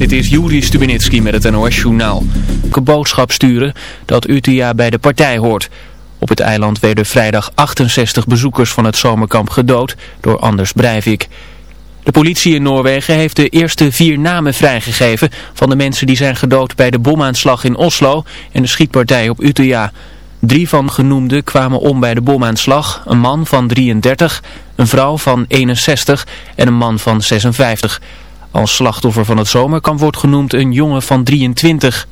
Dit is Juri Stubenitski met het NOS-journaal. Een boodschap sturen dat Utøya bij de partij hoort. Op het eiland werden vrijdag 68 bezoekers van het zomerkamp gedood door Anders Breivik. De politie in Noorwegen heeft de eerste vier namen vrijgegeven van de mensen die zijn gedood bij de bomaanslag in Oslo en de schietpartij op Utøya. Drie van genoemden kwamen om bij de bomaanslag, een man van 33, een vrouw van 61 en een man van 56. Als slachtoffer van het zomerkamp wordt genoemd een jongen van 23.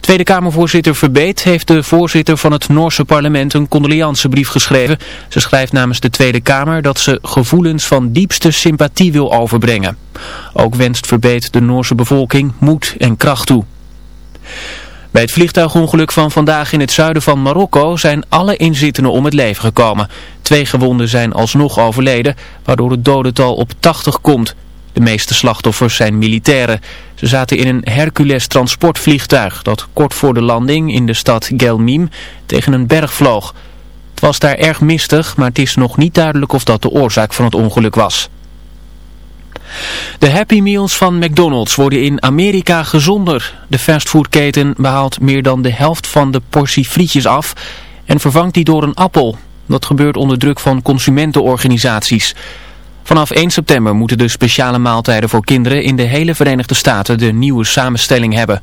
Tweede Kamervoorzitter Verbeet heeft de voorzitter van het Noorse parlement een condoleancebrief geschreven. Ze schrijft namens de Tweede Kamer dat ze gevoelens van diepste sympathie wil overbrengen. Ook wenst Verbeet de Noorse bevolking moed en kracht toe. Bij het vliegtuigongeluk van vandaag in het zuiden van Marokko zijn alle inzittenden om het leven gekomen. Twee gewonden zijn alsnog overleden, waardoor het dodental op 80 komt. De meeste slachtoffers zijn militairen. Ze zaten in een Hercules transportvliegtuig dat kort voor de landing in de stad Gelmim tegen een berg vloog. Het was daar erg mistig, maar het is nog niet duidelijk of dat de oorzaak van het ongeluk was. De Happy Meals van McDonald's worden in Amerika gezonder. De fastfoodketen behaalt meer dan de helft van de portie frietjes af en vervangt die door een appel. Dat gebeurt onder druk van consumentenorganisaties. Vanaf 1 september moeten de speciale maaltijden voor kinderen in de hele Verenigde Staten de nieuwe samenstelling hebben.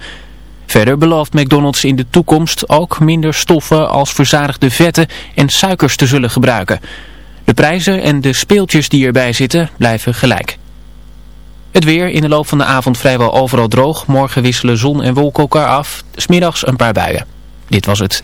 Verder belooft McDonald's in de toekomst ook minder stoffen als verzadigde vetten en suikers te zullen gebruiken. De prijzen en de speeltjes die erbij zitten blijven gelijk. Het weer in de loop van de avond vrijwel overal droog. Morgen wisselen zon en wolken elkaar af. Smiddags een paar buien. Dit was het.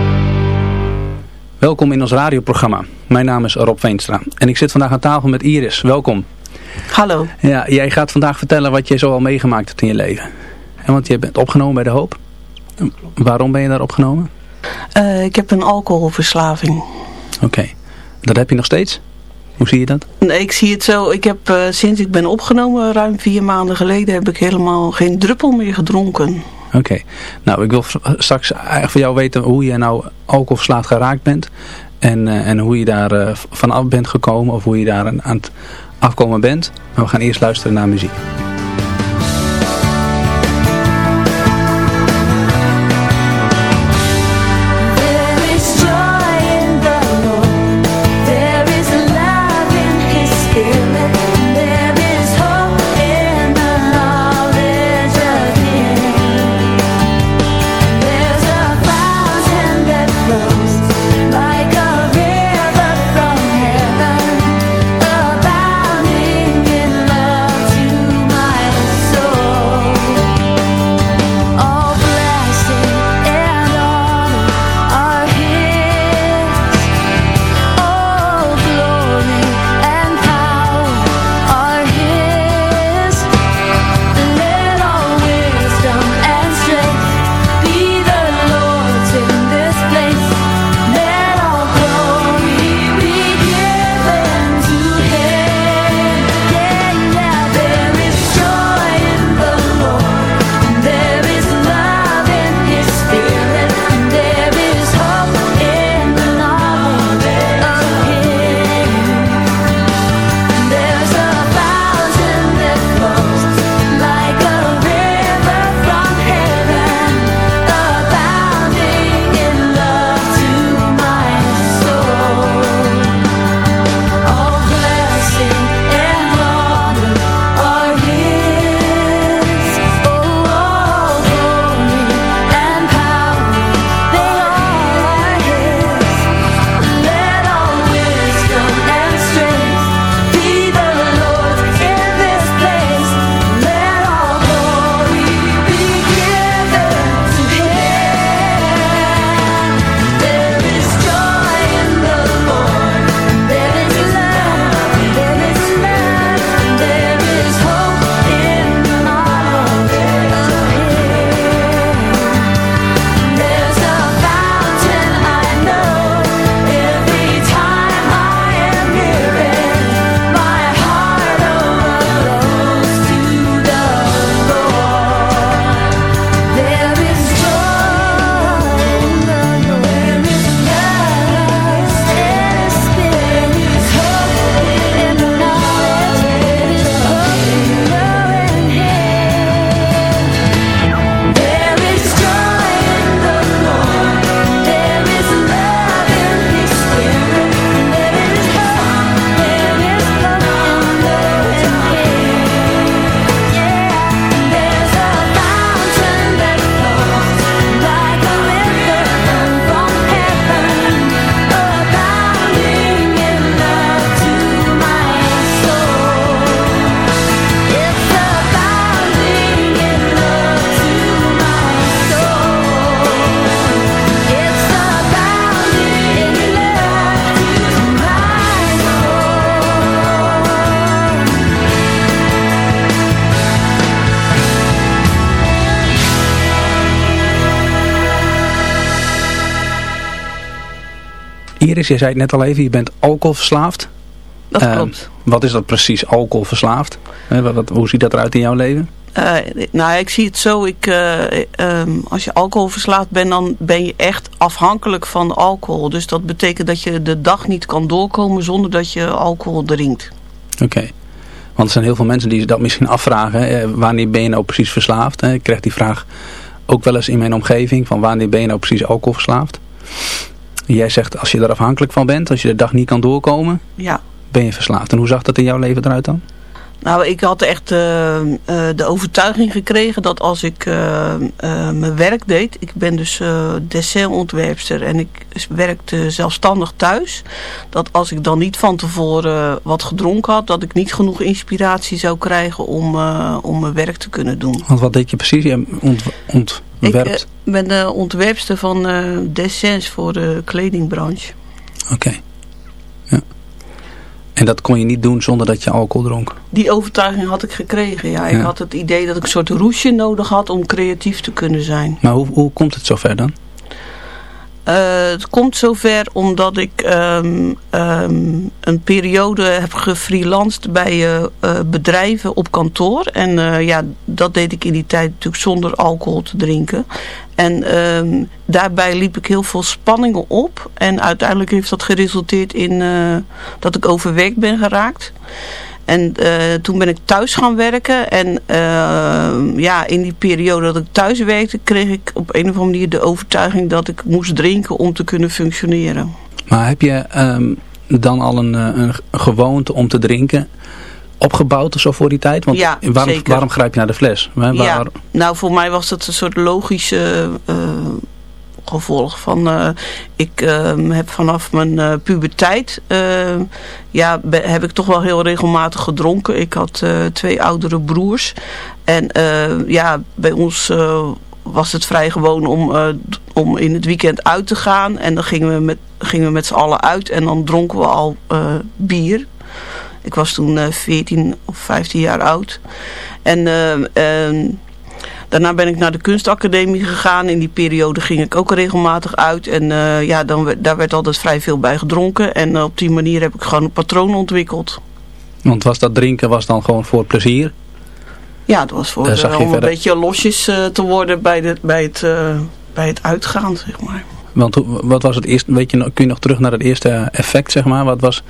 Welkom in ons radioprogramma. Mijn naam is Rob Veenstra en ik zit vandaag aan tafel met Iris. Welkom. Hallo. Ja, jij gaat vandaag vertellen wat je zo al meegemaakt hebt in je leven. En want je bent opgenomen bij De Hoop. Waarom ben je daar opgenomen? Uh, ik heb een alcoholverslaving. Oké. Okay. Dat heb je nog steeds? Hoe zie je dat? Nee, ik zie het zo. Ik heb uh, sinds ik ben opgenomen, ruim vier maanden geleden, heb ik helemaal geen druppel meer gedronken. Oké. Nou, ik wil straks van jou weten hoe je nou alcoholverslaafd geraakt bent. En, uh, en hoe je daar uh, vanaf bent gekomen of hoe je daar aan het afkomen bent. Maar we gaan eerst luisteren naar muziek. Iris, je zei het net al even, je bent alcoholverslaafd. Dat Eh, klopt. Wat is dat precies, alcoholverslaafd? Wat, hoe ziet dat eruit in jouw leven? Eh, nou, ik zie het zo. Ik, eh, ehm, als je alcoholverslaafd bent, dan ben je echt afhankelijk van alcohol. Dus dat betekent dat je de dag niet kan doorkomen zonder dat je alcohol drinkt. Oké. Want er zijn heel veel mensen die dat misschien afvragen. Wanneer ben je nou precies verslaafd? Hè? Ik krijg die vraag ook wel eens in mijn omgeving. Van wanneer ben je nou precies alcoholverslaafd? Jij zegt als je er afhankelijk van bent. Als je de dag niet kan doorkomen. Ja. Ben je verslaafd. En hoe zag dat in jouw leven eruit dan? Nou, ik had echt eh, eh, de overtuiging gekregen dat als ik eh, mijn werk deed... Ik ben dus dessertontwerpster en ik werkte zelfstandig thuis. Dat als ik dan niet van tevoren wat gedronken had... dat ik niet genoeg inspiratie zou krijgen om, om mijn werk te kunnen doen. Want wat deed je precies? Je ont, Ik ontwerpt. eh, ben de ontwerpster van dessins voor de kledingbranche. Oké. En dat kon je niet doen zonder dat je alcohol dronk. Die overtuiging had ik gekregen. Ja, ik Ja. had het idee dat ik een soort roesje nodig had om creatief te kunnen zijn. Maar hoe, hoe komt het zover dan? Eh, het komt zover omdat ik ehm, ehm, een periode heb gefreelanced bij eh, eh, bedrijven op kantoor. En ja, dat deed ik in die tijd natuurlijk zonder alcohol te drinken. En ehm, daarbij liep ik heel veel spanningen op. En uiteindelijk heeft dat geresulteerd in dat ik overwerkt ben geraakt. En eh, toen ben ik thuis gaan werken. En eh, ja, in die periode dat ik thuis werkte, kreeg ik op een of andere manier de overtuiging dat ik moest drinken om te kunnen functioneren. Maar heb je ehm, dan al een, eh, een gewoonte om te drinken opgebouwd of zo voor die tijd? Want Ja, waarom, waarom grijp je naar de fles? Waar, Ja, nou voor mij was dat een soort logische gevolg van... eh, ik eh, heb vanaf mijn eh, puberteit... eh, ja, heb ik toch wel heel regelmatig gedronken. Ik had twee oudere broers. En ja, bij ons... was het vrij gewoon om, om in het weekend uit te gaan. En dan gingen we met, gingen we met z'n allen uit. En dan dronken we al bier. Ik was toen eh 14 of 15 jaar oud. En eh, ehm, daarna ben ik naar de kunstacademie gegaan. In die periode ging ik ook regelmatig uit. En eh, ja, dan, daar werd altijd vrij veel bij gedronken. En eh, op die manier heb ik gewoon een patroon ontwikkeld. Want was dat drinken was dan gewoon voor plezier? Ja, dat was voor eh, om verder- een beetje losjes te worden bij, de, bij, het, bij het uitgaan, zeg maar. Want wat was het eerste, weet je, kun je nog terug naar het eerste effect, zeg maar? Wat, was,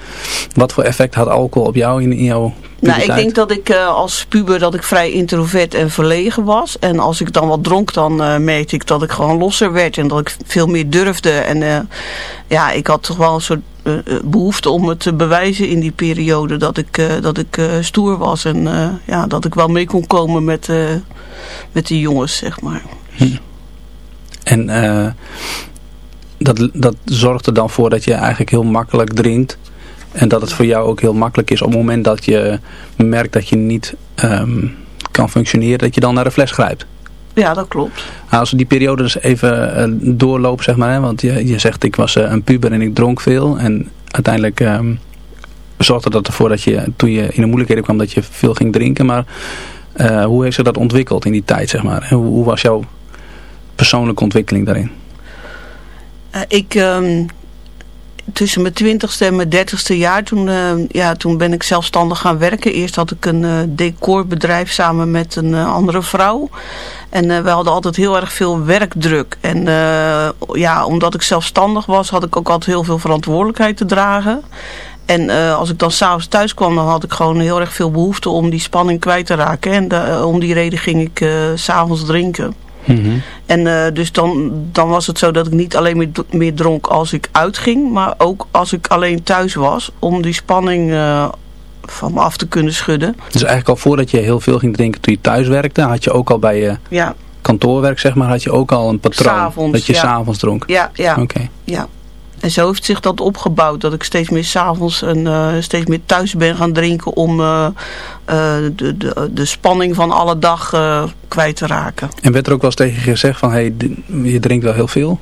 wat voor effect had alcohol op jou in, in jouw Nou, ik puberteit? denk dat ik eh, als puber dat ik vrij introvert en verlegen was. En als ik dan wat dronk, dan merkte ik dat ik gewoon losser werd. En dat ik veel meer durfde. En eh, ja, ik had toch wel een soort eh, eh, behoefte om het te bewijzen in die periode. Dat ik, dat ik stoer was. En ja, dat ik wel mee kon komen met, met die jongens, zeg maar. En eh, dat, dat zorgt er dan voor dat je eigenlijk heel makkelijk drinkt. En dat het voor jou ook heel makkelijk is op het moment dat je merkt dat je niet ehm, kan functioneren, dat je dan naar de fles grijpt. Ja, dat klopt. Nou, Als we die periode dus even eh, doorlopen, zeg maar, hè, want je, je zegt ik was eh, een puber en ik dronk veel. En uiteindelijk ehm, zorgde dat ervoor dat je, toen je in de moeilijkheden kwam, dat je veel ging drinken. Maar eh, hoe heeft zich dat ontwikkeld in die tijd, zeg maar? Hoe, hoe was jouw persoonlijke ontwikkeling daarin? Eh, ik, ehm, tussen mijn twintigste en mijn dertigste jaar, toen, eh, ja, toen ben ik zelfstandig gaan werken. Eerst had ik een eh, decorbedrijf samen met een andere vrouw. En we hadden altijd heel erg veel werkdruk. En ja, omdat ik zelfstandig was, had ik ook altijd heel veel verantwoordelijkheid te dragen. En als ik dan s'avonds thuis kwam, dan had ik gewoon heel erg veel behoefte om die spanning kwijt te raken. En om die reden ging ik s s'avonds drinken. En eh, dus dan, dan was het zo dat ik niet alleen meer, meer dronk als ik uitging, maar ook als ik alleen thuis was, om die spanning eh, van me af te kunnen schudden. Dus eigenlijk al voordat je heel veel ging drinken toen je thuis werkte, had je ook al bij je Ja, kantoorwerk, zeg maar, had je ook al een patroon. Dat je ja. s'avonds dronk. ja, ja, Oké. ja. En zo heeft zich dat opgebouwd, dat ik steeds meer s'avonds en eh, steeds meer thuis ben gaan drinken om eh, eh, de, de, de spanning van alle dag kwijt te raken. En werd er ook wel eens tegen je gezegd van, hé, hey, je drinkt wel heel veel?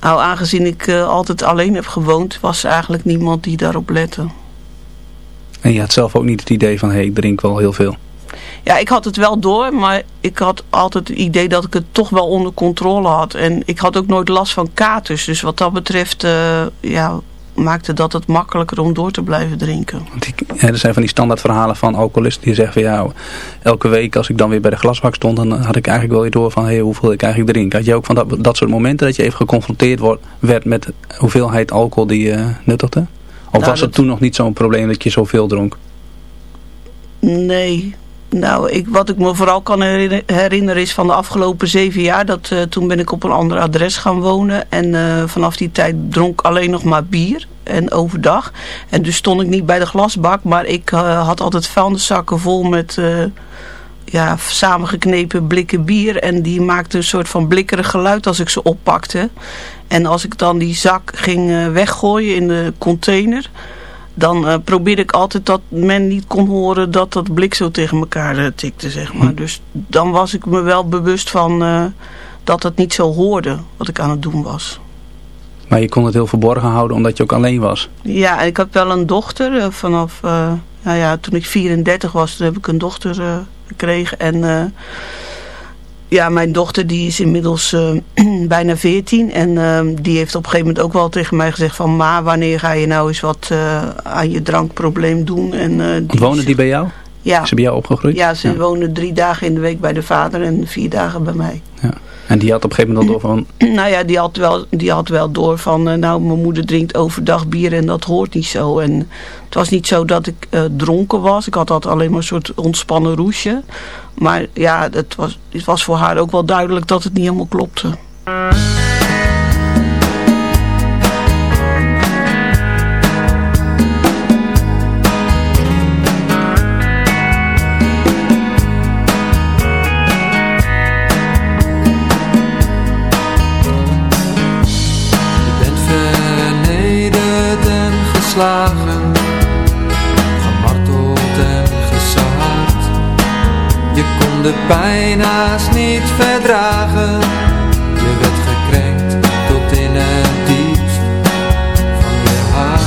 Nou, aangezien ik altijd alleen heb gewoond, was er eigenlijk niemand die daarop lette. En je had zelf ook niet het idee van, hé, hey, ik drink wel heel veel. Ja, ik had het wel door, maar ik had altijd het idee dat ik het toch wel onder controle had. En ik had ook nooit last van katers. Dus wat dat betreft, uh, ja, maakte dat het makkelijker om door te blijven drinken. Want ik, er zijn van die standaard verhalen van alcoholisten die zeggen van ja, elke week als ik dan weer bij de glasbak stond, dan had ik eigenlijk wel weer door van hey, hoeveel ik eigenlijk drink. Had je ook van dat, dat soort momenten dat je even geconfronteerd wordt, werd met de hoeveelheid alcohol die je nuttigde? Of nou, was het toen nog niet zo'n probleem dat je zoveel dronk? Nee, nou, ik, wat ik me vooral kan herinneren is van de afgelopen zeven jaar. Dat, uh, toen ben ik op een ander adres gaan wonen. En uh, vanaf die tijd dronk alleen nog maar bier. En overdag. En dus stond ik niet bij de glasbak. Maar ik uh, had altijd vuilniszakken vol met ja, samengeknepen blikken bier. En die maakten een soort van blikkerig geluid als ik ze oppakte. En als ik dan die zak ging weggooien in de container dan uh, probeerde ik altijd dat men niet kon horen dat dat blik zo tegen elkaar uh, tikte, zeg maar. Hm. Dus dan was ik me wel bewust van uh, dat het niet zo hoorde wat ik aan het doen was. Maar je kon het heel verborgen houden omdat je ook alleen was? Ja, ik had wel een dochter vanaf, nou ja, toen ik 34 was, toen heb ik een dochter gekregen en ja, mijn dochter die is inmiddels uh, bijna 14 en uh, die heeft op een gegeven moment ook wel tegen mij gezegd van ma, wanneer ga je nou eens wat uh, aan je drankprobleem doen? En, die wonen die bij jou? Ja. Is ze bij jou opgegroeid? Ja, ze ja. wonen drie dagen in de week bij de vader en vier dagen bij mij. Ja. En die had op een gegeven moment al door van... Nou ja, die had wel, die had wel door van... Uh, nou, mijn moeder drinkt overdag bier en dat hoort niet zo. En het was niet zo dat ik uh, dronken was. Ik had altijd alleen maar een soort ontspannen roesje. Maar ja, het was, het was voor haar ook wel duidelijk dat het niet helemaal klopte. Pijn haast niet verdragen, je werd gekrenkt tot in het diepst van je hart.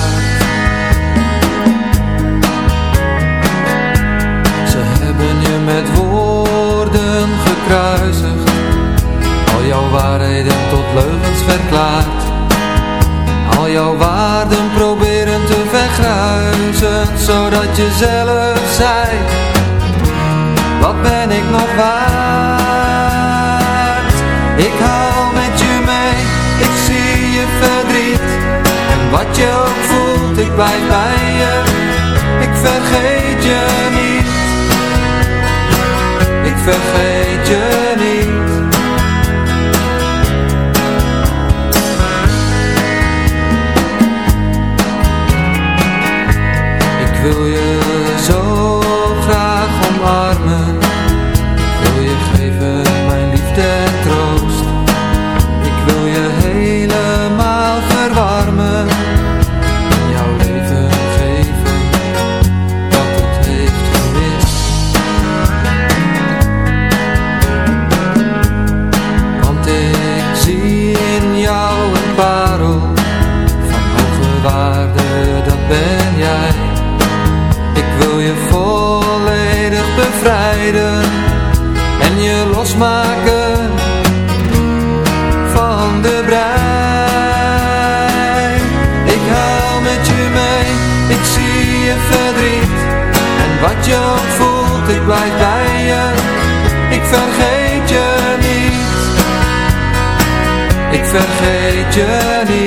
Ze hebben je met woorden gekruisigd, al jouw waarheden tot leugens verklaard. Al jouw waarden proberen te vergruizen Zodat je zelf zei Wat ben ik nog waard? Ik hou met je mee Ik zie je verdriet. En wat je ook voelt Ik blijf bij je. Ik vergeet je niet. Ik vergeet je niet. Wil je en je losmaken van de brein. Ik hou met je mee, ik zie je verdriet en wat je voelt, ik blijf bij je. Ik vergeet je niet, ik vergeet je niet.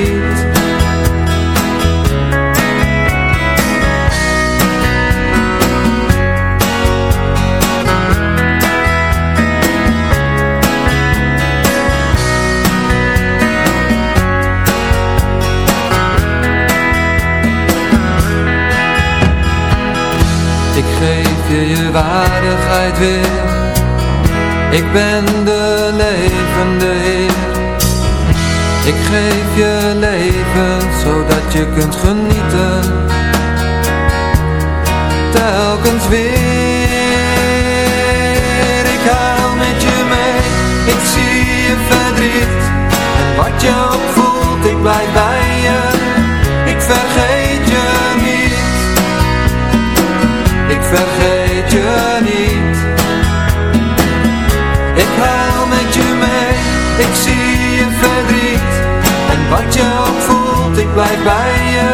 Ik ben de levende Heer. Ik geef je leven zodat je kunt genieten. Telkens weer. Ik hou met je mee. Ik zie je verdriet. En wat je ook voelt ik blijf bij ik blijf bij je,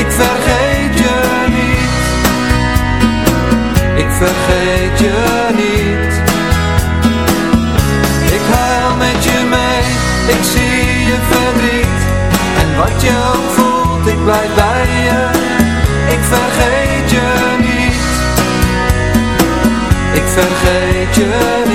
ik vergeet je niet. Ik vergeet je niet. Ik huil met je mee, ik zie je verdriet. En wat je ook voelt, ik blijf bij je, ik vergeet je niet. Ik vergeet je niet.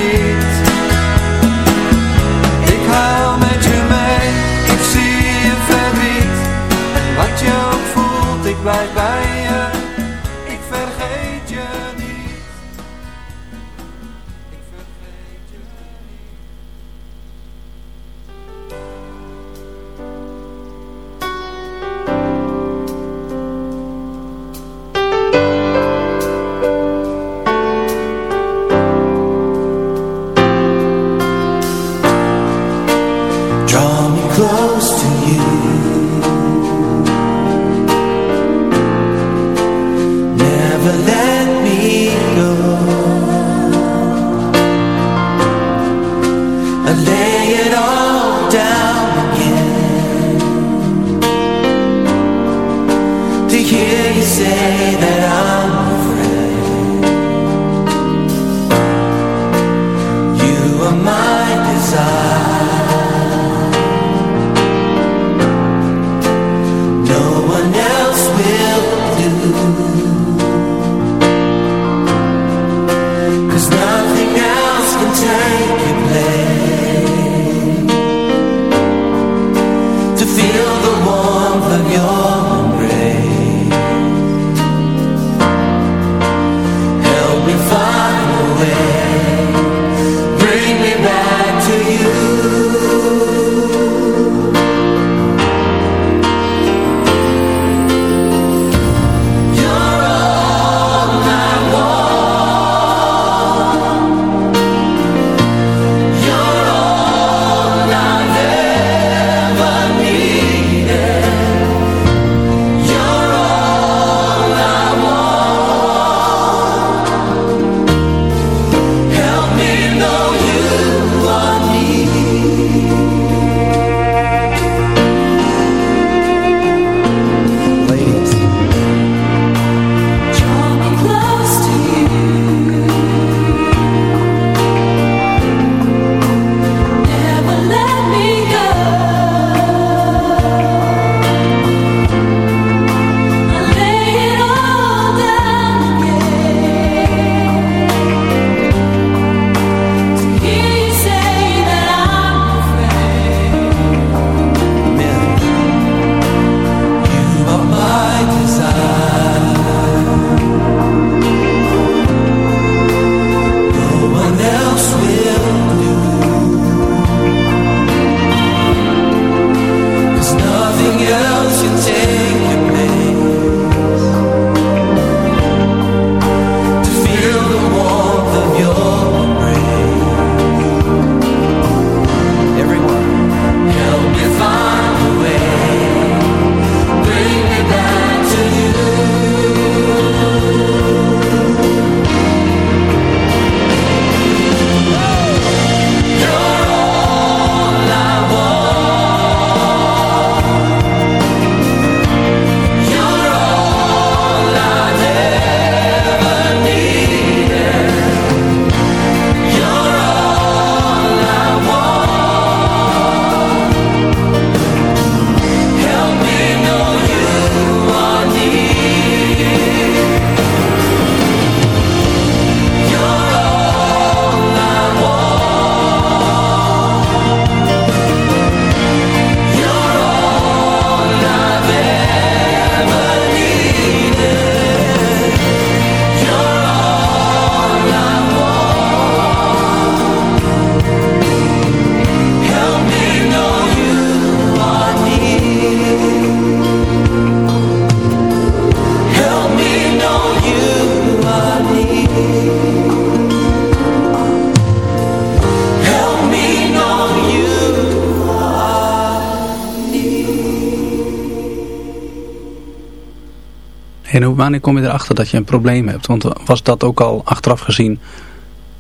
wanneer kom je erachter dat je een probleem hebt? Want eh, was dat ook al achteraf gezien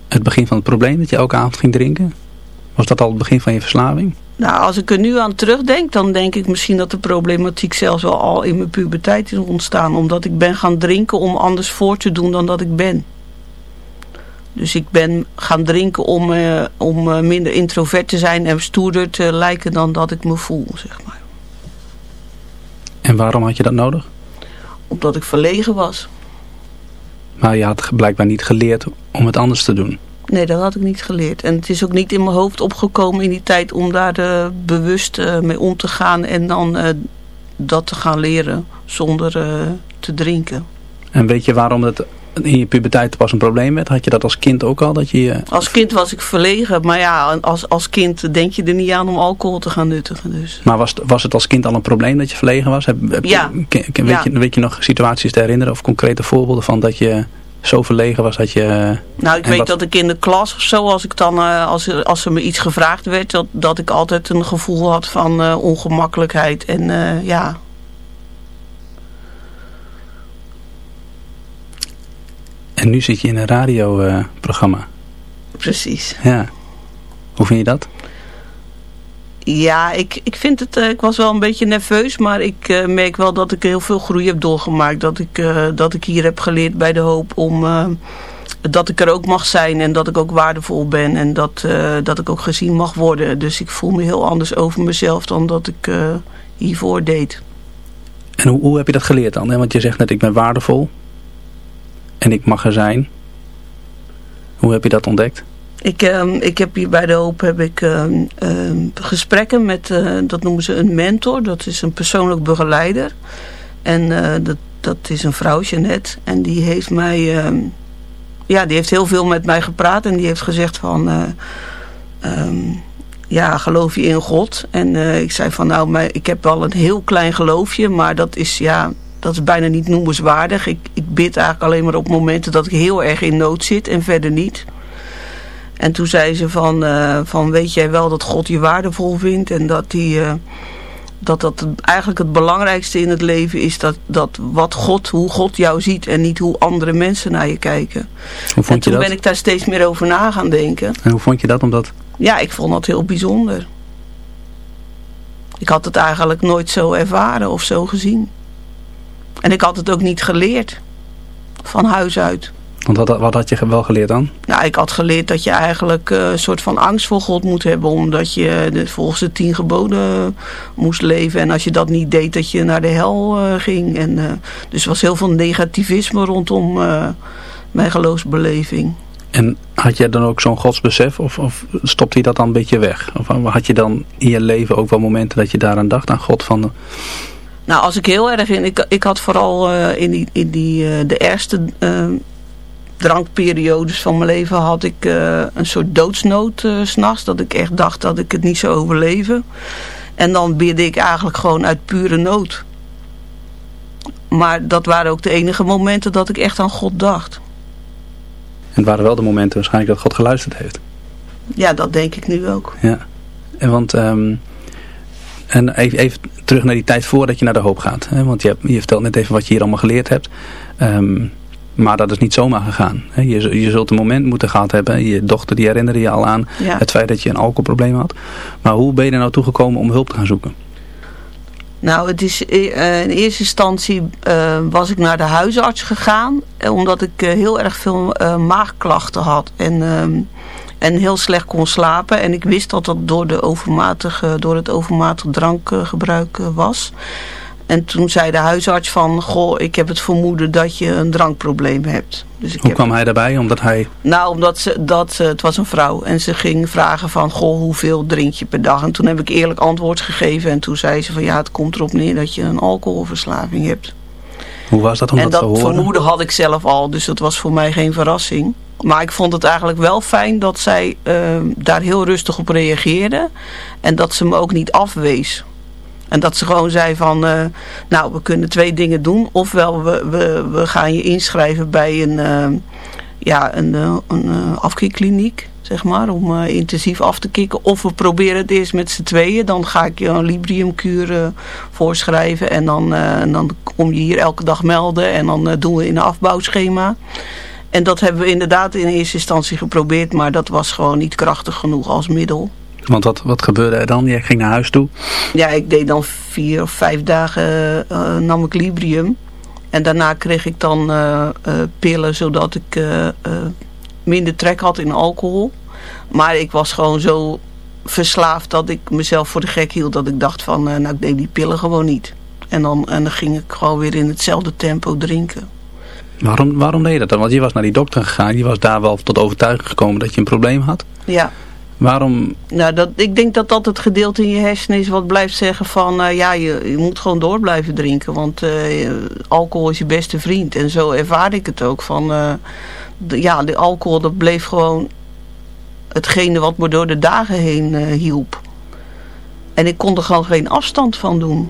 het begin van het probleem dat je elke avond ging drinken? Was dat al het begin van je verslaving? Nou, als ik er nu aan terugdenk, dan denk ik misschien dat de problematiek zelfs wel al in mijn puberteit is ontstaan. Omdat ik ben gaan drinken om anders voor te doen dan dat ik ben. Dus ik ben gaan drinken om, eh, om eh, minder introvert te zijn en stoerder te lijken dan dat ik me voel, zeg maar. En waarom had je dat nodig? Omdat ik verlegen was. Maar je had blijkbaar niet geleerd om het anders te doen. Nee, dat had ik niet geleerd. En het is ook niet in mijn hoofd opgekomen in die tijd om daar uh, bewust uh, mee om te gaan en dan uh, dat te gaan leren zonder te drinken. En weet je waarom het in je puberteit pas een probleem werd? Had je dat als kind ook al? Dat je, Als kind was ik verlegen, maar ja, als, als kind denk je er niet aan om alcohol te gaan nuttigen. Dus. Maar was, was het als kind al een probleem dat je verlegen was? Heb, heb ja. Je, weet, ja. Je, weet je nog situaties te herinneren of concrete voorbeelden van dat je zo verlegen was dat je... Nou, ik weet wat... dat ik in de klas of zo, als, ik dan, uh, als, als er me iets gevraagd werd, dat, dat ik altijd een gevoel had van uh, ongemakkelijkheid. En uh, ja... En nu zit je in een radioprogramma. Precies. Ja. Hoe vind je dat? Ja, ik, ik vind het, uh, ik was wel een beetje nerveus, maar ik uh, merk wel dat ik heel veel groei heb doorgemaakt. Dat ik, uh, dat ik hier heb geleerd bij de hoop om, dat ik er ook mag zijn en dat ik ook waardevol ben en dat, dat ik ook gezien mag worden. Dus ik voel me heel anders over mezelf dan dat ik hiervoor deed. En hoe, hoe heb je dat geleerd dan? Want je zegt net ik ben waardevol en ik mag er zijn. Hoe heb je dat ontdekt? Ik, uh, ik heb hier bij de Hoop heb ik, uh, uh, gesprekken met, uh, dat noemen ze een mentor. Dat is een persoonlijk begeleider. En uh, dat, dat is een vrouw, Jeannette. En die heeft mij, ehm, ja, die heeft heel veel met mij gepraat. En die heeft gezegd van, ehm, ja, geloof je in God? En ik zei van, nou, maar ik heb wel een heel klein geloofje. Maar dat is, ja, dat is bijna niet noemenswaardig. Ik, ik bid eigenlijk alleen maar op momenten dat ik heel erg in nood zit en verder niet. En toen zei ze van, uh, van weet jij wel dat God je waardevol vindt en dat, die, uh, dat dat eigenlijk het belangrijkste in het leven is dat, dat wat God, hoe God jou ziet en niet hoe andere mensen naar je kijken. Hoe vond en toen je dat? ben ik daar steeds meer over na gaan denken. En hoe vond je dat? Omdat... Ja, ik vond dat heel bijzonder. Ik had het eigenlijk nooit zo ervaren of zo gezien. En ik had het ook niet geleerd. Van huis uit. Want wat, wat had je wel geleerd dan? Nou, ik had geleerd dat je eigenlijk uh, een soort van angst voor God moet hebben. Omdat je de, volgens de tien geboden moest leven. En als je dat niet deed, dat je naar de hel uh, ging. En, uh, dus er was heel veel negativisme rondom mijn geloofsbeleving. En had jij dan ook zo'n godsbesef? Of, of stopte je dat dan een beetje weg? Of had je dan in je leven ook wel momenten dat je daaraan dacht aan God? Van, nou, als ik heel erg in... Ik, ik had vooral in, die, in die, de eerste drankperiodes van mijn leven had ik een soort doodsnood uh, s'nachts. Dat ik echt dacht dat ik het niet zou overleven. En dan bidde ik eigenlijk gewoon uit pure nood. Maar dat waren ook de enige momenten dat ik echt aan God dacht. En het waren wel de momenten waarschijnlijk dat God geluisterd heeft. Ja, dat denk ik nu ook. Ja, en want... Um, en even, even terug naar die tijd voordat je naar de hoop gaat. Hè? Want je, hebt, je vertelt net even wat je hier allemaal geleerd hebt. Um, maar dat is niet zomaar gegaan. Je, je zult een moment moeten gehad hebben. Je dochter die herinnerde je al aan ja. het feit dat je een alcoholprobleem had. Maar hoe ben je er nou toegekomen om hulp te gaan zoeken? Nou, het is, uh, in eerste instantie uh, was ik naar de huisarts gegaan. Omdat ik uh, heel erg veel maagklachten had. En, ehm, en heel slecht kon slapen. En ik wist dat dat door, de overmatige, door het overmatig drankgebruik was. En toen zei de huisarts van, goh, ik heb het vermoeden dat je een drankprobleem hebt. Dus ik Hoe heb... kwam hij daarbij? Omdat hij... Nou, omdat ze, dat, het was een vrouw. En ze ging vragen van, goh, hoeveel drink je per dag? En toen heb ik eerlijk antwoord gegeven. En toen zei ze van, ja, het komt erop neer dat je een alcoholverslaving hebt. Hoe was dat om en dat, dat te horen? vermoeden had ik zelf al, dus dat was voor mij geen verrassing. Maar ik vond het eigenlijk wel fijn dat zij uh, daar heel rustig op reageerde. En dat ze me ook niet afwees. En dat ze gewoon zei van, uh, nou we kunnen twee dingen doen. Ofwel we, we, we gaan je inschrijven bij een, uh, ja, een, uh, een afkikkliniek, zeg maar, om intensief af te kicken. Of we proberen het eerst met z'n tweeën. Dan ga ik je een Libriumkuur voorschrijven. En dan, en dan kom je hier elke dag melden. En dan doen we in een afbouwschema. En dat hebben we inderdaad in eerste instantie geprobeerd, maar dat was gewoon niet krachtig genoeg als middel. Want wat, wat gebeurde er dan? Je ging naar huis toe? Ja, ik deed dan vier of vijf dagen, uh, nam ik Librium. En daarna kreeg ik dan uh, uh, pillen, zodat ik minder trek had in alcohol. Maar ik was gewoon zo verslaafd dat ik mezelf voor de gek hield. Dat ik dacht van, nou ik neem die pillen gewoon niet. En dan, en dan ging ik gewoon weer in hetzelfde tempo drinken. Waarom, waarom deed je dat dan? Want je was naar die dokter gegaan. Je was daar wel tot overtuiging gekomen dat je een probleem had. Ja. Waarom? Nou, dat, ik denk dat dat het gedeelte in je hersenen is wat blijft zeggen van... Uh, ja, je, je, moet gewoon door blijven drinken. Want uh, alcohol is je beste vriend. En zo ervaar ik het ook. Van, uh, de, ja, de alcohol dat bleef gewoon hetgene wat me door de dagen heen hielp. En ik kon er gewoon geen afstand van doen.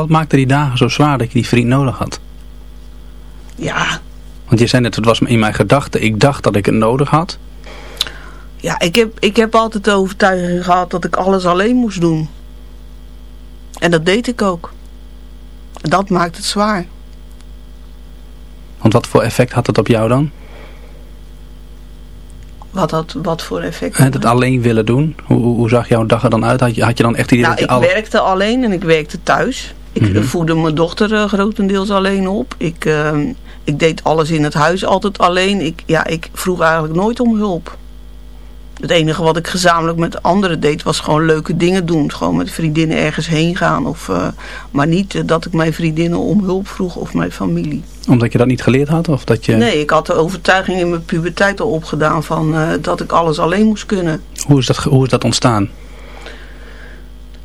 Wat maakte die dagen zo zwaar dat je die vriend nodig had? Ja, Want je zei net, het was in mijn gedachten. Ik dacht dat ik het nodig had. ja ik, heb, ik heb altijd de overtuiging gehad dat ik alles alleen moest doen. En dat deed ik ook. Dat maakt het zwaar. Want wat voor effect had het op jou dan? Wat, had, wat voor effect. Het, het alleen willen doen. Hoe, hoe, zag jouw dag er dan uit? Had je, had je dan echt idee Nou, dat ik je alles... werkte alleen en ik werkte thuis. Ik Mhm. voedde mijn dochter eh, grotendeels alleen op. Ik, eh, ik deed alles in het huis altijd alleen. Ik, ja, ik vroeg eigenlijk nooit om hulp. Het enige wat ik gezamenlijk met anderen deed was gewoon leuke dingen doen. Gewoon met vriendinnen ergens heen gaan. Of, eh, maar niet eh, dat ik mijn vriendinnen om hulp vroeg of mijn familie. Omdat je dat niet geleerd had? Of dat je... Nee, ik had de overtuiging in mijn puberteit al opgedaan van, dat ik alles alleen moest kunnen. Hoe, is dat, hoe is dat ontstaan?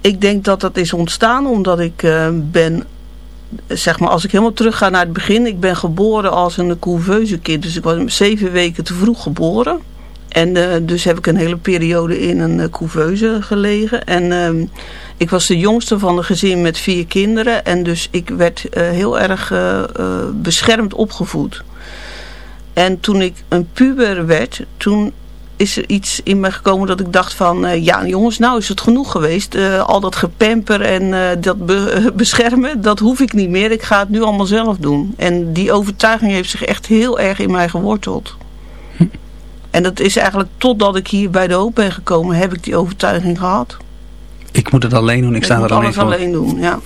Ik denk dat dat is ontstaan omdat ik eh, ben, zeg maar, als ik helemaal terug ga naar het begin. Ik ben geboren als een couveuse kind. Dus ik was zeven weken te vroeg geboren. En eh, dus heb ik een hele periode in een uh, couveuse gelegen. En ehm, ik was de jongste van een gezin met vier kinderen. En dus ik werd eh, heel erg eh, eh, beschermd opgevoed. En toen ik een puber werd, toen is er iets in me gekomen dat ik dacht van... eh, ja jongens, nou is het genoeg geweest. Eh, al dat gepamper en eh, dat be- beschermen, dat hoef ik niet meer. Ik ga het nu allemaal zelf doen. En die overtuiging heeft zich echt heel erg in mij geworteld. En dat is eigenlijk totdat ik hier bij de hoop ben gekomen, heb ik die overtuiging gehad. Ik moet het alleen doen, ik sta moet er alleen alles voor. alleen doen, ja.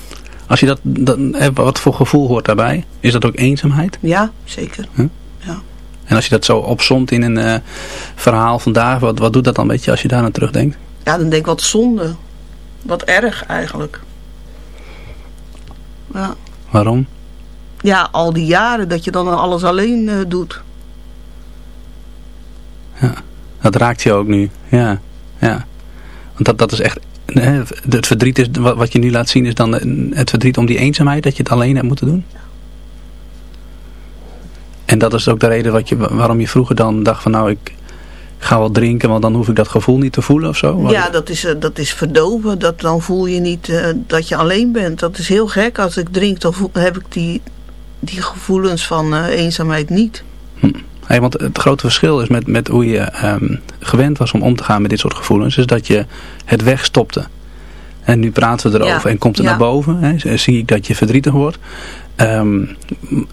Als je dat, dat, wat voor gevoel hoort daarbij? Is dat ook eenzaamheid? Ja, zeker. En als je dat zo opzomt in een eh, verhaal vandaag, wat, wat doet dat dan een beetje als je daar aan terugdenkt? Ja, dan denk ik wat zonde. Wat erg eigenlijk. Ja. Waarom? ja, al die jaren dat je dan alles alleen eh, doet. Dat raakt je ook nu. Ja, ja. Want dat, dat is echt... hè, Het verdriet is, wat, wat je nu laat zien is dan het verdriet om die eenzaamheid, dat je het alleen hebt moeten doen. En dat is ook de reden wat je, waarom je vroeger dan dacht van nou ik ga wel drinken, want dan hoef ik dat gevoel niet te voelen of zo. Ja, dat is, eh, dat is verdoven. Dat, dan voel je niet eh, dat je alleen bent. Dat is heel gek. Als ik drink, dan voel- heb ik die, die gevoelens van eh, eenzaamheid niet. Hey, want het grote verschil is met, met hoe je ehm, gewend was om om te gaan met dit soort gevoelens, is dat je het wegstopte. En nu praten we erover Ja, en komt het ja. naar boven. Hè, zie ik dat je verdrietig wordt. Ehm,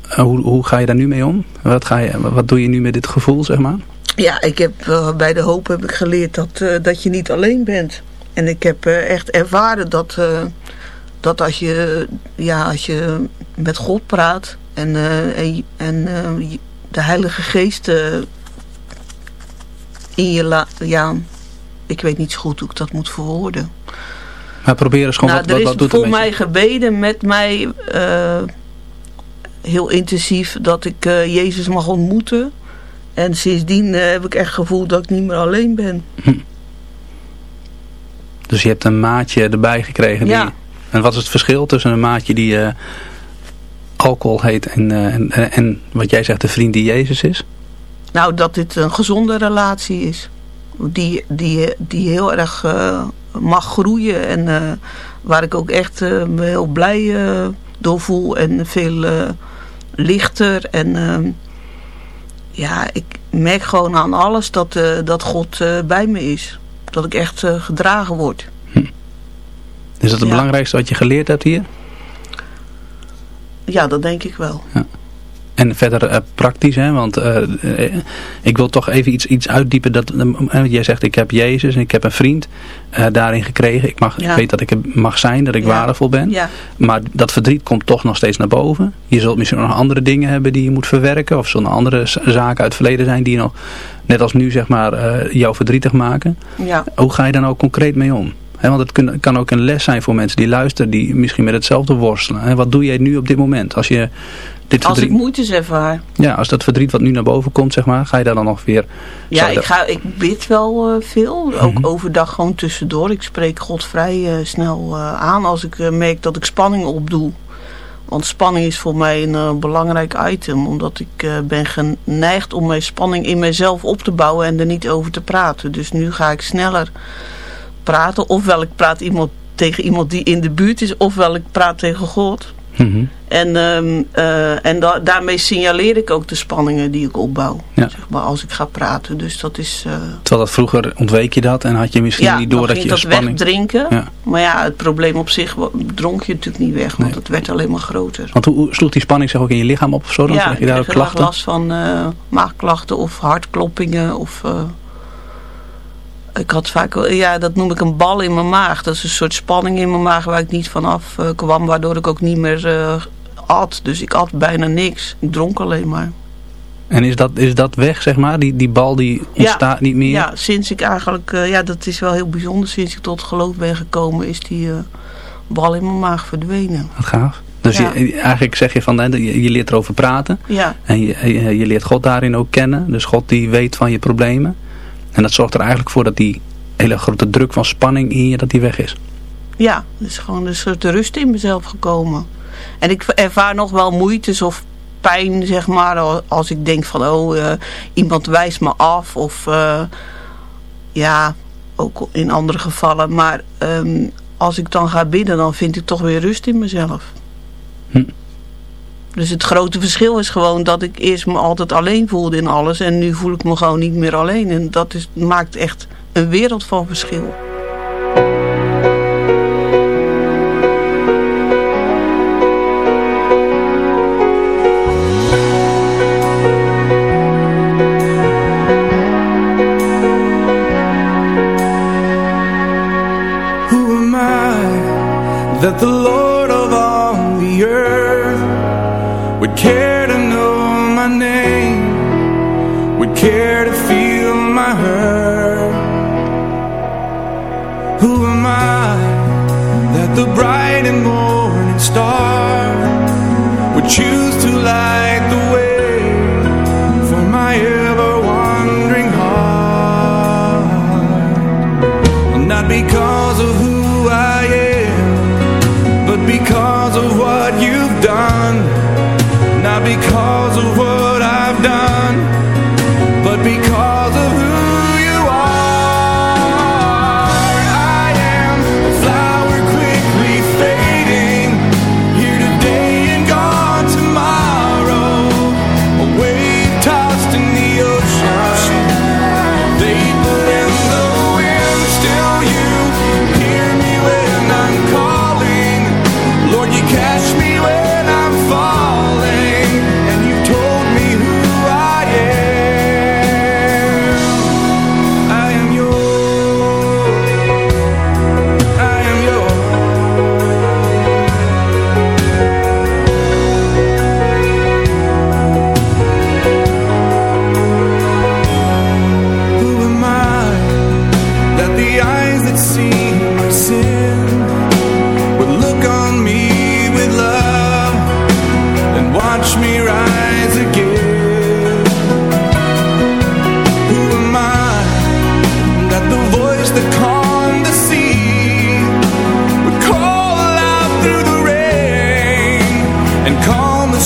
hoe, hoe ga je daar nu mee om? Wat, ga je, wat doe je nu met dit gevoel, zeg maar? Ja, ik heb, eh, bij de hoop heb ik geleerd dat, eh, dat je niet alleen bent. En ik heb eh, echt ervaren dat, dat als, je, ja, als je met God praat en, en, de Heilige Geest in je la ja, ik weet niet zo goed hoe ik dat moet verwoorden. Maar probeer eens gewoon, nou, wat, wat, is wat doet het voor mij gebeden met mij eh, heel intensief dat ik eh, Jezus mag ontmoeten. En sindsdien eh, heb ik echt gevoeld dat ik niet meer alleen ben. Dus je hebt een maatje erbij gekregen. Ja. Die, en wat is het verschil tussen een maatje die alcohol heet en, en, en, wat jij zegt de vriend die Jezus is? Nou, dat dit een gezonde relatie is. Die, die, die heel erg mag groeien. En eh, waar ik ook echt eh, me heel blij eh, door voel. En veel lichter. En ehm, ja, ik merk gewoon aan alles dat, dat God bij me is. Dat ik echt gedragen word. Is dat het Ja. belangrijkste wat je geleerd hebt hier? Ja, dat denk ik wel. En verder eh, praktisch, hè? want eh, eh, ik wil toch even iets, iets uitdiepen. Dat, jij zegt ik heb Jezus en ik heb een vriend daarin gekregen. Ik, mag, Ja. ik weet dat ik mag zijn, dat ik Ja. waardevol ben. Ja, Maar dat verdriet komt toch nog steeds naar boven. Je zult misschien nog andere dingen hebben die je moet verwerken. Of zullen andere zaken uit het verleden zijn die nog, net als nu zeg maar, jou verdrietig maken. ja. Hoe ga je daar nou concreet mee om? Want het kun- kan ook een les zijn voor mensen die luisteren, die misschien met hetzelfde worstelen. Hè, wat doe jij nu op dit moment? Als je dit Als ik verdriet, moeite ervaar. ja, als dat verdriet wat nu naar boven komt, zeg maar, ga je daar dan nog weer... Ja, ik, ga, ik bid wel eh, veel. Ook overdag gewoon tussendoor. Ik spreek God vrij eh, snel eh, aan als ik merk dat ik spanning opdoe. Want spanning is voor mij een belangrijk item. Omdat ik ben geneigd om mijn spanning in mezelf op te bouwen en er niet over te praten. Dus nu ga ik sneller praten. Ofwel ik praat iemand tegen iemand die in de buurt is, ofwel ik praat tegen God. Mhm. En, ehm, eh, en da- daarmee signaleer ik ook de spanningen die ik opbouw. Ja. Zeg maar, als ik ga praten. Dus dat is... eh, Terwijl dat vroeger ontweek je dat en had je misschien ja, niet door dat je dat spanning... wegdrinken. Ja. Maar ja, het probleem op zich dronk je natuurlijk niet weg. Want Nee. het werd alleen maar groter. Want hoe, sloeg die spanning zich ook in je lichaam op of zo? Dan ja, je daar ook klachten? last van eh, maagklachten of hartkloppingen. Of, ik had vaak, wel- ja, dat noem ik een bal in mijn maag. Dat is een soort spanning in mijn maag waar ik niet vanaf eh, kwam. Waardoor ik ook niet meer eh, at. Dus ik at bijna niks. Ik dronk alleen maar. En is dat, is dat weg, zeg maar? Die, die bal die ontstaat niet meer? Ja, sinds ik eigenlijk, eh, ja, dat is wel heel bijzonder. Sinds ik tot geloof ben gekomen, is die bal in mijn maag verdwenen. Wat gaaf. Dus Ja. je, eigenlijk zeg je van, je, je leert erover praten. Ja, En je, je, je leert God daarin ook kennen. Dus God die weet van je problemen. En dat zorgt er eigenlijk voor dat die hele grote druk van spanning in je, dat die weg is. ja, er is gewoon een soort rust in mezelf gekomen. En ik ervaar nog wel moeites of pijn, zeg maar, al- als ik denk van, oh, eh, iemand wijst me af. Of, eh, ja, ook in andere gevallen. Maar ehm, als ik dan ga bidden, dan vind ik toch weer rust in mezelf. Hm. Dus het grote verschil is gewoon dat ik eerst me altijd alleen voelde in alles. En nu voel ik me gewoon niet meer alleen. En dat is, maakt echt een wereld van verschil. That the Lord care to feel my hurt? Who am I that the bright and morning star would choose to light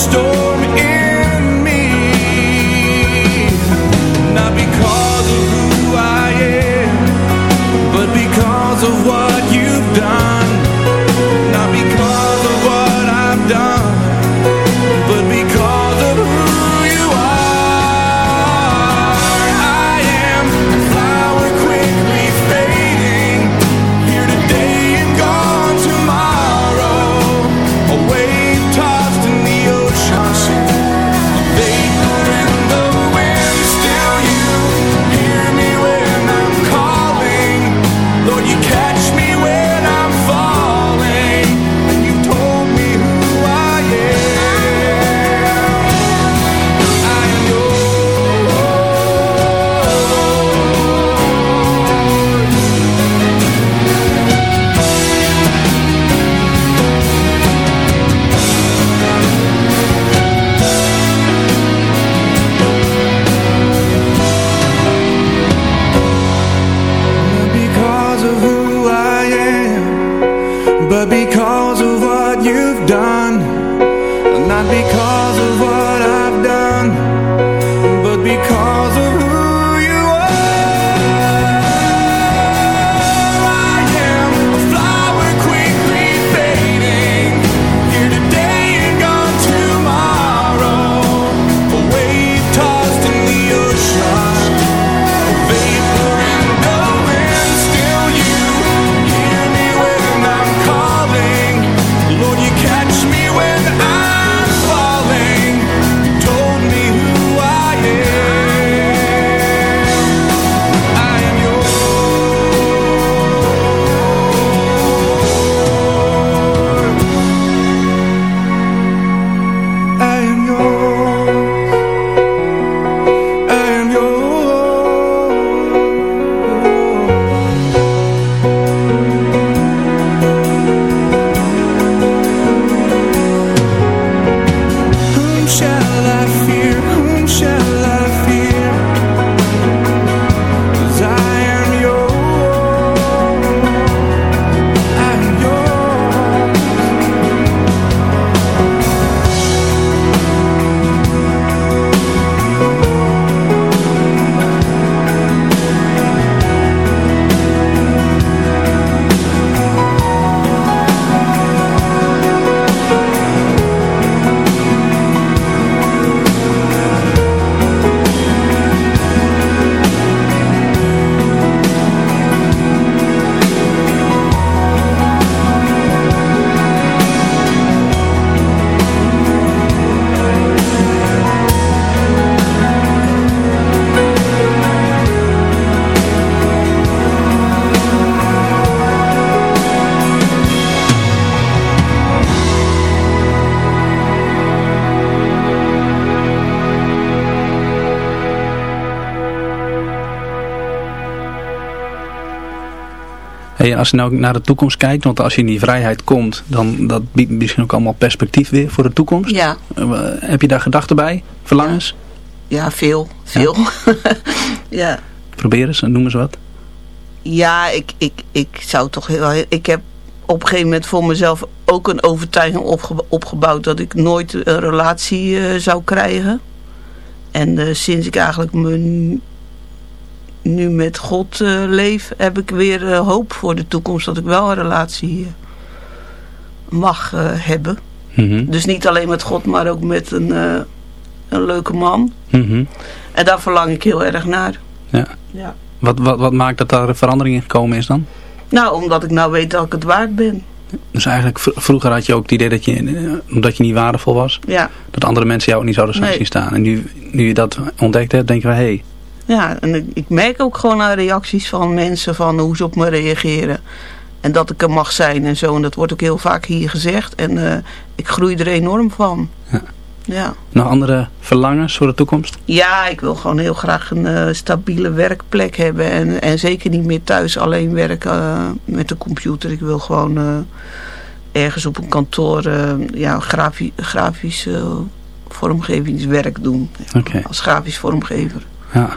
storm catch me when I Hey, als je nou naar de toekomst kijkt, want als je in die vrijheid komt, dan dat biedt misschien ook allemaal perspectief weer voor de toekomst. Ja. Uh, heb je daar gedachten bij? Verlangens? Ja, veel. Veel. Ja. ja. Probeer eens, noem eens wat. Ja, ik, ik, ik zou toch heel... Ik heb op een gegeven moment voor mezelf ook een overtuiging opge opgebouwd dat ik nooit een relatie uh, zou krijgen. En uh, sinds ik eigenlijk me nu met God uh, leef, heb ik weer hoop voor de toekomst dat ik wel een relatie mag hebben. Mm -hmm. Dus niet alleen met God, maar ook met een, een leuke man. Mm -hmm. En daar verlang ik heel erg naar. Ja. ja. Wat, wat, wat maakt dat daar verandering in gekomen is dan? Nou, omdat ik nou weet dat ik het waard ben. Dus eigenlijk vroeger had je ook het idee dat je, omdat je niet waardevol was, ja. dat andere mensen jou ook niet zouden nee. zien staan. En nu, nu je dat ontdekt hebt, denk je van, hé. Hey. Ja, en ik, merk ook gewoon aan reacties van mensen van hoe ze op me reageren. En dat ik er mag zijn en zo. En dat wordt ook heel vaak hier gezegd. En uh, ik groei er enorm van. Ja. Ja. Nog andere verlangens voor de toekomst? Ja, ik wil gewoon heel graag een uh, stabiele werkplek hebben. En, en zeker niet meer thuis alleen werken uh, met de computer. Ik wil gewoon ergens op een kantoor ja, grafi grafisch vormgevingswerk doen. Okay. Als grafisch vormgever. Ja.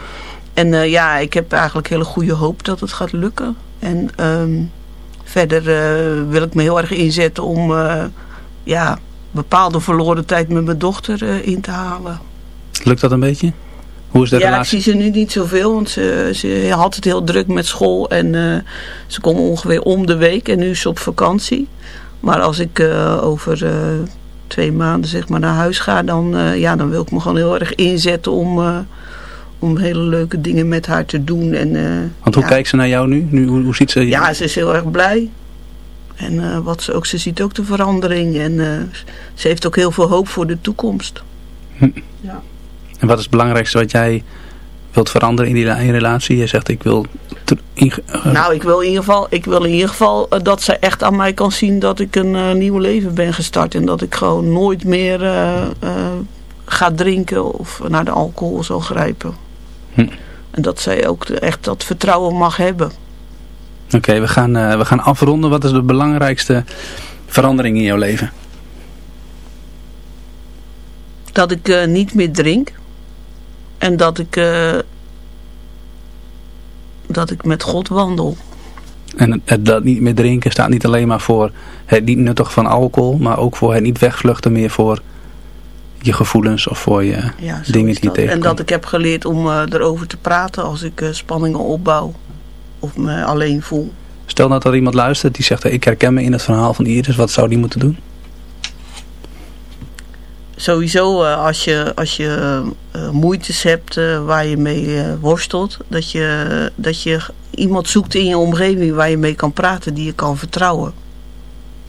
En ja, ik heb eigenlijk hele goede hoop dat het gaat lukken. En um, verder wil ik me heel erg inzetten om ja, bepaalde verloren tijd met mijn dochter in te halen. Lukt dat een beetje? Hoe is de ja, relatie? ik zie ze nu niet zoveel, want ze, ze had het heel druk met school en ze komt ongeveer om de week en nu is ze op vakantie. Maar als ik over twee maanden zeg maar naar huis ga, dan, ja, dan wil ik me gewoon heel erg inzetten om, om hele leuke dingen met haar te doen. En, want hoe ja. kijkt ze naar jou nu? nu hoe, hoe ziet ze? Ja, ze is heel erg blij. En uh, wat ze ook, ze ziet ook de verandering. En uh, ze heeft ook heel veel hoop voor de toekomst. Hm. Ja. En wat is het belangrijkste wat jij wilt veranderen in die in relatie? Je zegt ik wil... Uh, nou, ik wil in ieder geval, ik wil in ieder geval dat zij echt aan mij kan zien dat ik een nieuw leven ben gestart. En dat ik gewoon nooit meer ga drinken of naar de alcohol zal grijpen. Hm. En dat zij ook echt dat vertrouwen mag hebben. Oké, okay, we, gaan, uh, we gaan afronden. Wat is de belangrijkste verandering in jouw leven? Dat ik uh, niet meer drink. En dat ik, uh, dat ik met God wandel. En het, dat niet meer drinken staat niet alleen maar voor het niet nuttig van alcohol. Maar ook voor het niet wegvluchten meer voor je gevoelens of voor je ja, dingen die je tegenkomt. En dat ik heb geleerd om erover te praten als ik spanningen opbouw of me alleen voel. Stel nou dat er iemand luistert die zegt, hey, ik herken me in het verhaal van Iris, wat zou die moeten doen? Sowieso uh, als je, als je moeites hebt waar je mee worstelt, dat je, dat je iemand zoekt in je omgeving waar je mee kan praten, die je kan vertrouwen.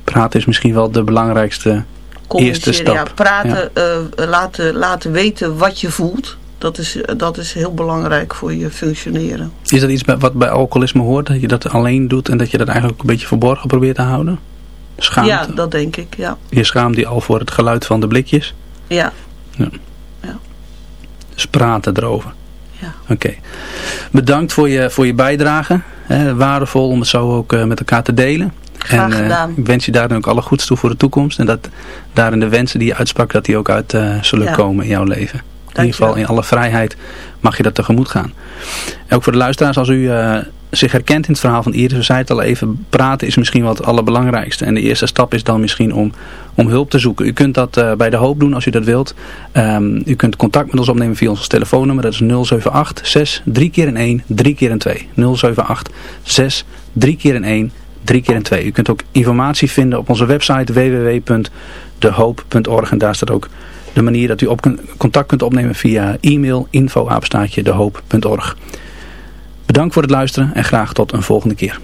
Praten is misschien wel de belangrijkste eerste stap. Ja, praten, ja. laten, laten weten wat je voelt. Dat is, dat is heel belangrijk voor je functioneren. Is dat iets wat bij alcoholisme hoort? Dat je dat alleen doet en dat je dat eigenlijk een beetje verborgen probeert te houden? Schaamte? Ja, dat denk ik, ja. Je schaamt je al voor het geluid van de blikjes? Ja. ja. ja. Dus praten erover? Ja. Oké. Okay. Bedankt voor je, voor je bijdrage. Eh, waardevol om het zo ook uh, met elkaar te delen. Graag en, gedaan. Uh, ik wens je daar dan ook alle goeds toe voor de toekomst. En dat daarin de wensen die je uitsprak, dat die ook uit zullen ja. komen in jouw leven. In ieder geval in alle vrijheid mag je dat tegemoet gaan. En ook voor de luisteraars, als u uh, zich herkent in het verhaal van Iris, we zeiden het al even, praten is misschien wel het allerbelangrijkste. En de eerste stap is dan misschien om, om hulp te zoeken. U kunt dat uh, bij De Hoop doen als u dat wilt. Um, u kunt contact met ons opnemen via ons telefoonnummer, dat is 078 6 3 keer in 1 3 keer in 2. 078 6 3 keer in 1 3 keer in 2. U kunt ook informatie vinden op onze website www.dehoop.org en daar staat ook de manier dat u op contact kunt opnemen via e-mail info dehoop.org. Bedankt voor het luisteren en graag tot een volgende keer.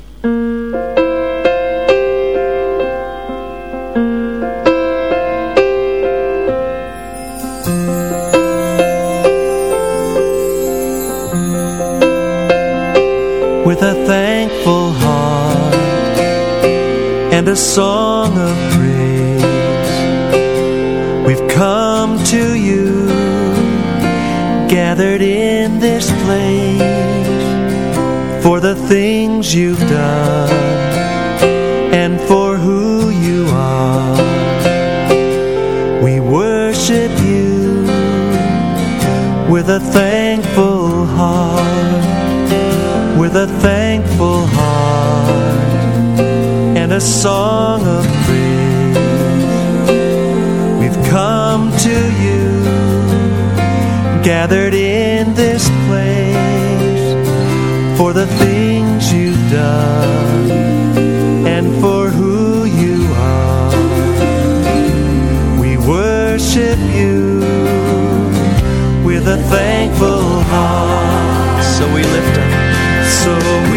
and a song of praise. We've come to you, gathered in this place, for the things you've done and for who you are. We worship you with a thank a song of praise. We've come to you, gathered in this place, for the things you've done and for who you are. We worship you with a thankful heart. So we lift up. So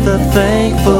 with a thankful